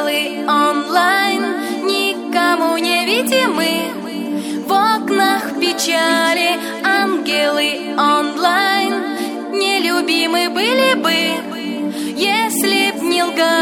ангелы онлайн Никому не видимы. В окнах печали ангелы онлайн Нелюбимы были бы Если б не лгали.